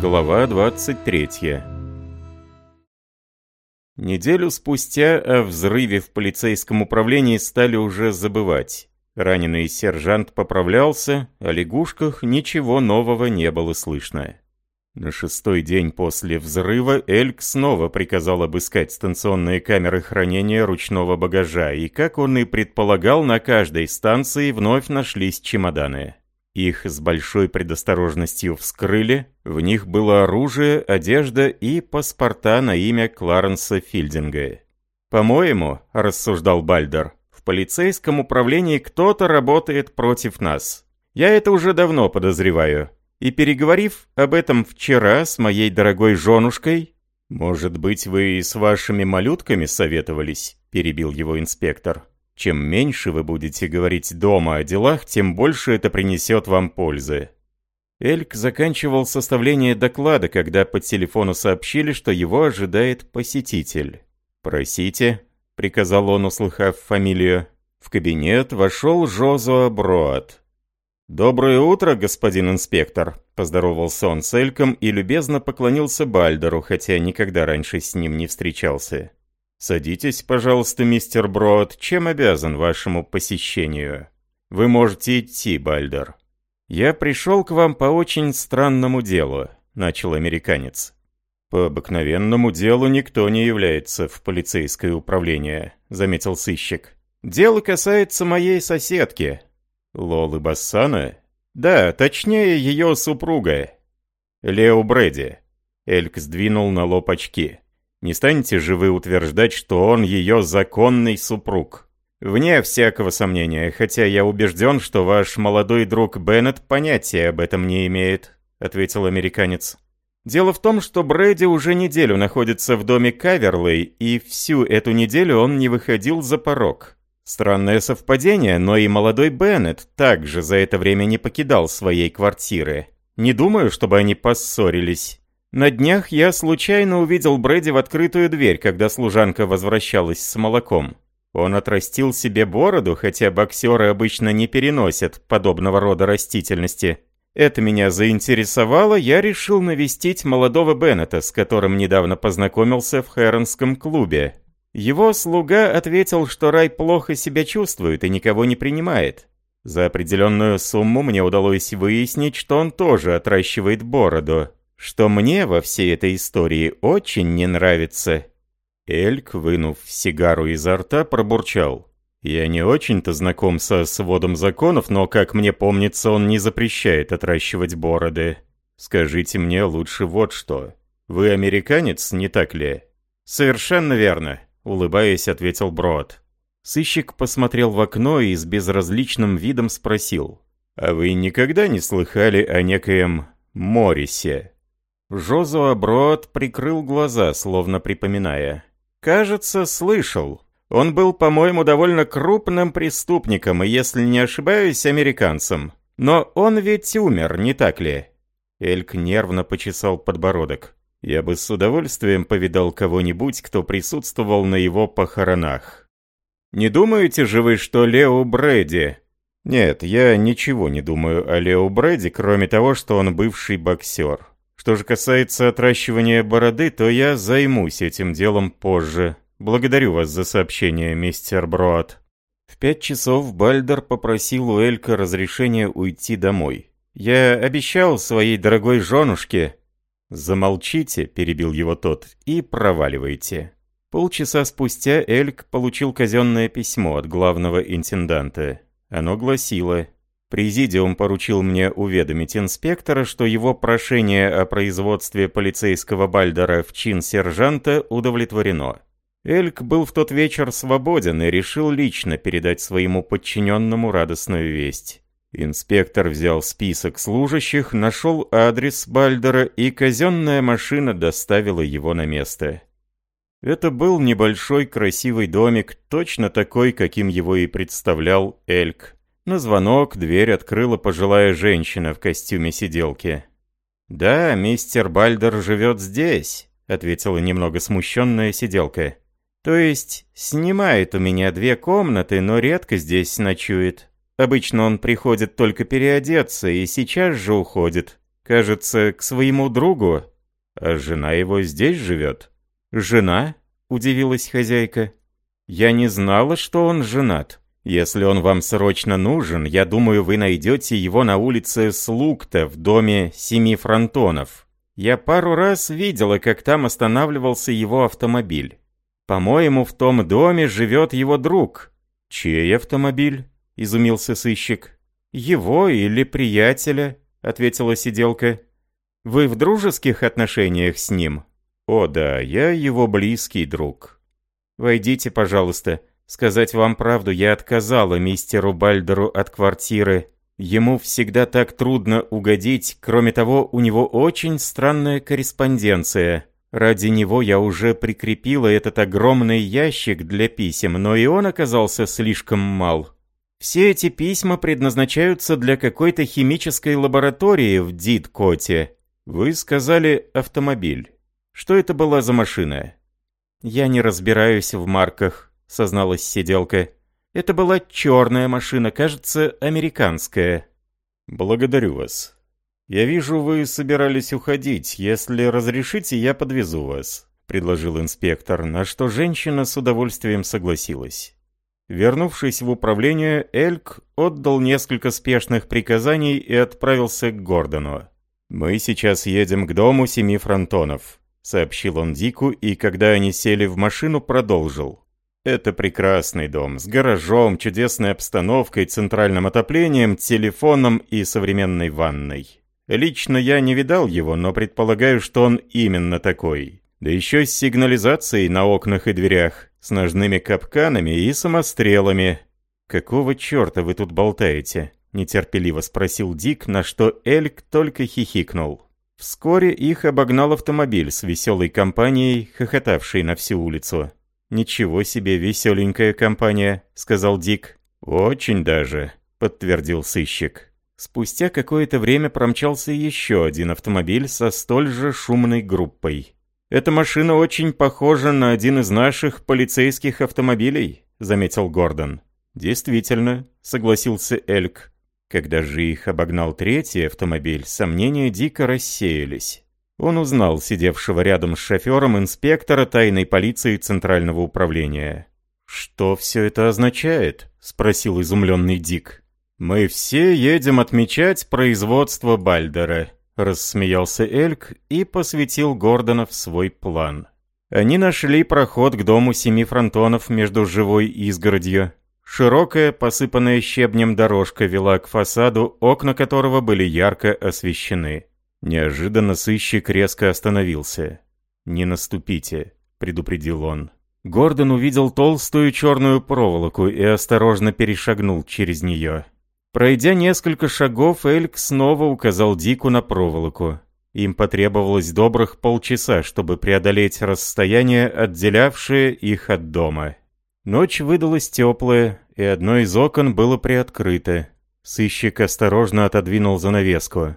Глава 23 Неделю спустя о взрыве в полицейском управлении стали уже забывать. Раненый сержант поправлялся, о лягушках ничего нового не было слышно. На шестой день после взрыва Эльк снова приказал обыскать станционные камеры хранения ручного багажа, и, как он и предполагал, на каждой станции вновь нашлись чемоданы. Их с большой предосторожностью вскрыли, в них было оружие, одежда и паспорта на имя Кларенса Филдинга. «По-моему», — рассуждал Бальдер, — «в полицейском управлении кто-то работает против нас. Я это уже давно подозреваю. И переговорив об этом вчера с моей дорогой женушкой, «Может быть, вы и с вашими малютками советовались?» – перебил его инспектор. «Чем меньше вы будете говорить дома о делах, тем больше это принесет вам пользы». Эльк заканчивал составление доклада, когда по телефону сообщили, что его ожидает посетитель. «Просите», — приказал он, услыхав фамилию. В кабинет вошел Жозуа Броад. «Доброе утро, господин инспектор», — поздоровался он с Эльком и любезно поклонился Бальдеру, хотя никогда раньше с ним не встречался. «Садитесь, пожалуйста, мистер Брод, чем обязан вашему посещению?» «Вы можете идти, Бальдер». «Я пришел к вам по очень странному делу», — начал американец. «По обыкновенному делу никто не является в полицейское управление», — заметил сыщик. «Дело касается моей соседки, Лолы Бассана? Да, точнее, ее супруга. Лео Брэди. Эльк сдвинул на лоб очки. Не станете же вы утверждать, что он ее законный супруг? Вне всякого сомнения, хотя я убежден, что ваш молодой друг Беннет понятия об этом не имеет, ответил американец. Дело в том, что Брэди уже неделю находится в доме Каверлей, и всю эту неделю он не выходил за порог. Странное совпадение, но и молодой Беннет также за это время не покидал своей квартиры. Не думаю, чтобы они поссорились. На днях я случайно увидел Брэди в открытую дверь, когда служанка возвращалась с молоком. Он отрастил себе бороду, хотя боксеры обычно не переносят подобного рода растительности. Это меня заинтересовало, я решил навестить молодого Беннета, с которым недавно познакомился в Хэронском клубе. Его слуга ответил, что рай плохо себя чувствует и никого не принимает. За определенную сумму мне удалось выяснить, что он тоже отращивает бороду, что мне во всей этой истории очень не нравится. Эльк, вынув сигару изо рта, пробурчал. «Я не очень-то знаком со сводом законов, но, как мне помнится, он не запрещает отращивать бороды. Скажите мне лучше вот что. Вы американец, не так ли?» «Совершенно верно улыбаясь, ответил Брод. Сыщик посмотрел в окно и с безразличным видом спросил. «А вы никогда не слыхали о некоем Морисе?» Жозуа Брод прикрыл глаза, словно припоминая. «Кажется, слышал. Он был, по-моему, довольно крупным преступником и, если не ошибаюсь, американцем. Но он ведь умер, не так ли?» Эльк нервно почесал подбородок. Я бы с удовольствием повидал кого-нибудь, кто присутствовал на его похоронах. Не думаете же вы, что Лео Брэди... Нет, я ничего не думаю о Лео Брэди, кроме того, что он бывший боксер. Что же касается отращивания бороды, то я займусь этим делом позже. Благодарю вас за сообщение, мистер Броад. В пять часов Бальдер попросил у Элька разрешения уйти домой. Я обещал своей дорогой женушке, «Замолчите», — перебил его тот, — «и проваливайте». Полчаса спустя Эльк получил казенное письмо от главного интенданта. Оно гласило «Президиум поручил мне уведомить инспектора, что его прошение о производстве полицейского бальдера в чин сержанта удовлетворено». Эльк был в тот вечер свободен и решил лично передать своему подчиненному радостную весть. Инспектор взял список служащих, нашел адрес Бальдера, и казенная машина доставила его на место. Это был небольшой красивый домик, точно такой, каким его и представлял Эльк. На звонок дверь открыла пожилая женщина в костюме сиделки. «Да, мистер Бальдер живет здесь», — ответила немного смущенная сиделка. «То есть, снимает у меня две комнаты, но редко здесь ночует. Обычно он приходит только переодеться и сейчас же уходит. Кажется, к своему другу. А жена его здесь живет. Жена? Удивилась хозяйка. Я не знала, что он женат. Если он вам срочно нужен, я думаю, вы найдете его на улице Слукта в доме Семи Фронтонов. Я пару раз видела, как там останавливался его автомобиль. По-моему, в том доме живет его друг. Чей автомобиль? Изумился сыщик. Его или приятеля, ответила сиделка. Вы в дружеских отношениях с ним? О да, я его близкий друг. Войдите, пожалуйста. Сказать вам правду, я отказала мистеру Бальдеру от квартиры. Ему всегда так трудно угодить, кроме того, у него очень странная корреспонденция. Ради него я уже прикрепила этот огромный ящик для писем, но и он оказался слишком мал. Все эти письма предназначаются для какой-то химической лаборатории в Дидкоте. Вы сказали автомобиль. Что это была за машина? Я не разбираюсь в марках. — созналась сиделка. «Это была черная машина, кажется, американская». «Благодарю вас. Я вижу, вы собирались уходить. Если разрешите, я подвезу вас», — предложил инспектор, на что женщина с удовольствием согласилась. Вернувшись в управление, Эльк отдал несколько спешных приказаний и отправился к Гордону. «Мы сейчас едем к дому семи фронтонов», — сообщил он Дику, и когда они сели в машину, продолжил. Это прекрасный дом, с гаражом, чудесной обстановкой, центральным отоплением, телефоном и современной ванной. Лично я не видал его, но предполагаю, что он именно такой. Да еще с сигнализацией на окнах и дверях, с ножными капканами и самострелами. «Какого черта вы тут болтаете?» — нетерпеливо спросил Дик, на что Эльк только хихикнул. Вскоре их обогнал автомобиль с веселой компанией, хохотавшей на всю улицу. «Ничего себе веселенькая компания», — сказал Дик. «Очень даже», — подтвердил сыщик. Спустя какое-то время промчался еще один автомобиль со столь же шумной группой. «Эта машина очень похожа на один из наших полицейских автомобилей», — заметил Гордон. «Действительно», — согласился Эльк. Когда же их обогнал третий автомобиль, сомнения дико рассеялись. Он узнал сидевшего рядом с шофером инспектора тайной полиции Центрального управления. «Что все это означает?» — спросил изумленный Дик. «Мы все едем отмечать производство Бальдера», — рассмеялся Эльк и посвятил Гордона в свой план. Они нашли проход к дому семи фронтонов между живой изгородью. Широкая, посыпанная щебнем дорожка вела к фасаду, окна которого были ярко освещены. Неожиданно сыщик резко остановился. «Не наступите», — предупредил он. Гордон увидел толстую черную проволоку и осторожно перешагнул через нее. Пройдя несколько шагов, Эльк снова указал Дику на проволоку. Им потребовалось добрых полчаса, чтобы преодолеть расстояние, отделявшее их от дома. Ночь выдалась теплая, и одно из окон было приоткрыто. Сыщик осторожно отодвинул занавеску.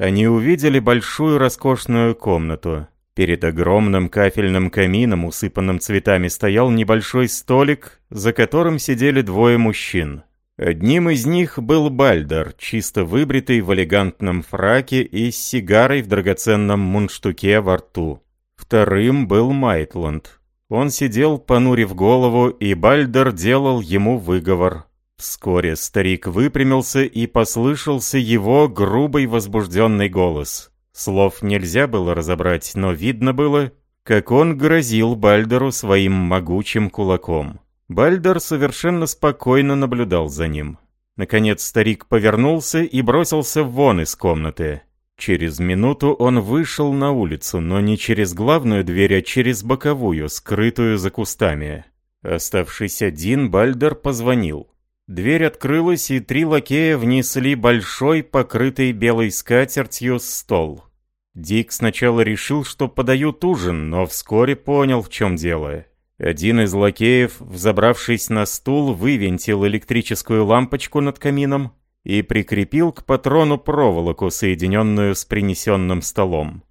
Они увидели большую роскошную комнату. Перед огромным кафельным камином, усыпанным цветами, стоял небольшой столик, за которым сидели двое мужчин. Одним из них был Бальдер, чисто выбритый в элегантном фраке и с сигарой в драгоценном мундштуке во рту. Вторым был Майтланд. Он сидел, понурив голову, и Бальдер делал ему выговор. Вскоре старик выпрямился и послышался его грубый возбужденный голос. Слов нельзя было разобрать, но видно было, как он грозил Бальдеру своим могучим кулаком. Бальдер совершенно спокойно наблюдал за ним. Наконец старик повернулся и бросился вон из комнаты. Через минуту он вышел на улицу, но не через главную дверь, а через боковую, скрытую за кустами. Оставшись один, Бальдер позвонил. Дверь открылась, и три лакея внесли большой, покрытый белой скатертью, стол. Дик сначала решил, что подают ужин, но вскоре понял, в чем дело. Один из лакеев, взобравшись на стул, вывинтил электрическую лампочку над камином и прикрепил к патрону проволоку, соединенную с принесенным столом.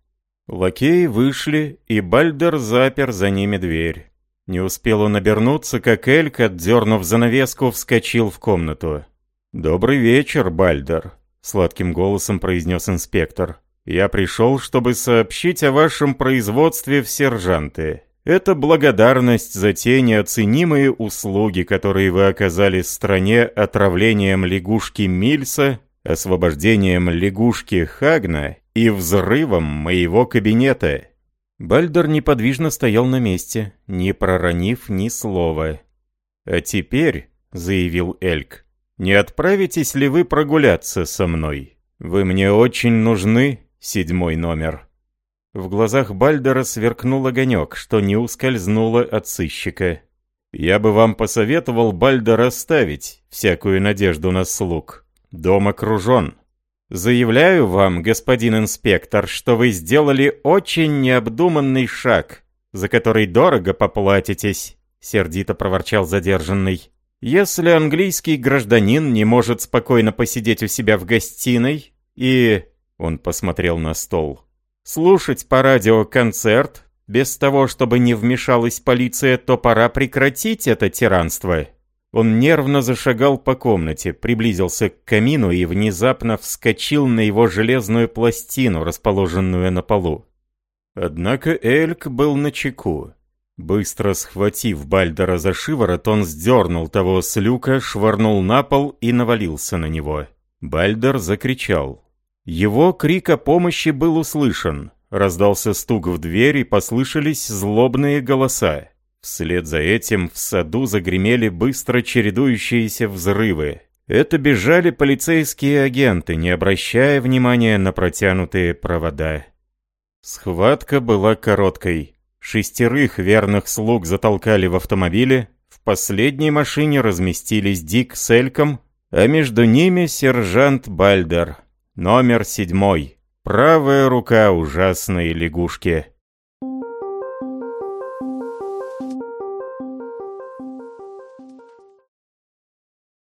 Лакеи вышли, и Бальдер запер за ними дверь. Не успел он обернуться, как Эльк, отдернув занавеску, вскочил в комнату. «Добрый вечер, Бальдер», — сладким голосом произнес инспектор. Я пришел, чтобы сообщить о вашем производстве в сержанты. Это благодарность за те неоценимые услуги, которые вы оказали стране отравлением лягушки Мильса, освобождением лягушки Хагна и взрывом моего кабинета». Бальдер неподвижно стоял на месте, не проронив ни слова. «А теперь», — заявил Эльк, — «не отправитесь ли вы прогуляться со мной? Вы мне очень нужны, седьмой номер». В глазах Бальдера сверкнул огонек, что не ускользнуло от сыщика. «Я бы вам посоветовал, Бальдер, оставить всякую надежду на слуг. Дом окружен. Заявляю вам, господин инспектор, что вы сделали очень необдуманный шаг, за который дорого поплатитесь», — сердито проворчал задержанный. «Если английский гражданин не может спокойно посидеть у себя в гостиной и...» — он посмотрел на стол. «Слушать по радио концерт, без того, чтобы не вмешалась полиция, то пора прекратить это тиранство». Он нервно зашагал по комнате, приблизился к камину и внезапно вскочил на его железную пластину, расположенную на полу. Однако Эльк был на чеку. Быстро схватив Бальдера за шиворот, он сдернул того с люка, швырнул на пол и навалился на него. Бальдер закричал. Его крик о помощи был услышан. Раздался стук в дверь и послышались злобные голоса. Вслед за этим в саду загремели быстро чередующиеся взрывы. Это бежали полицейские агенты, не обращая внимания на протянутые провода. Схватка была короткой. Шестерых верных слуг затолкали в автомобиле, в последней машине разместились Дик с Эльком, а между ними сержант Бальдер, номер седьмой, правая рука ужасной лягушки.